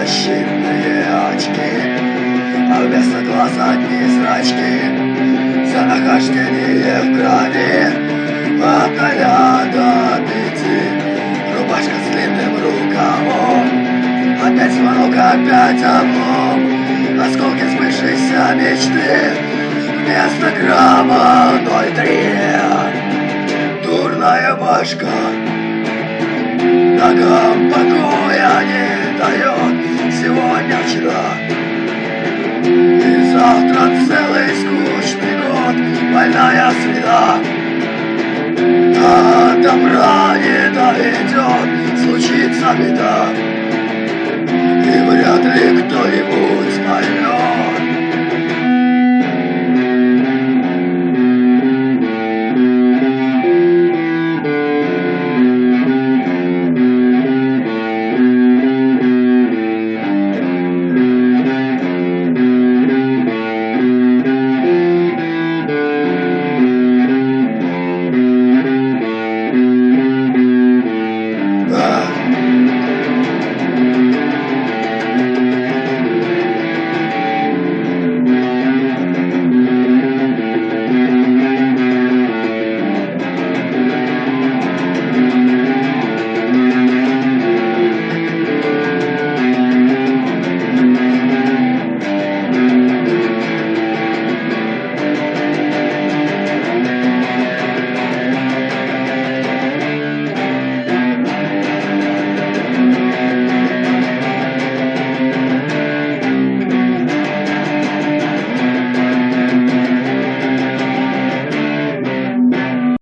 защитные очки А вместо глаз одни зрачки. За нахождение в крови От ноля до пяти Рубашка с длинным рукавом Опять звонок, опять облом Осколки сбывшейся мечты Вместо грамма 03 Дурная башка Ногам покоя не дает Вчера И завтра целый скучный год Больная среда. До добра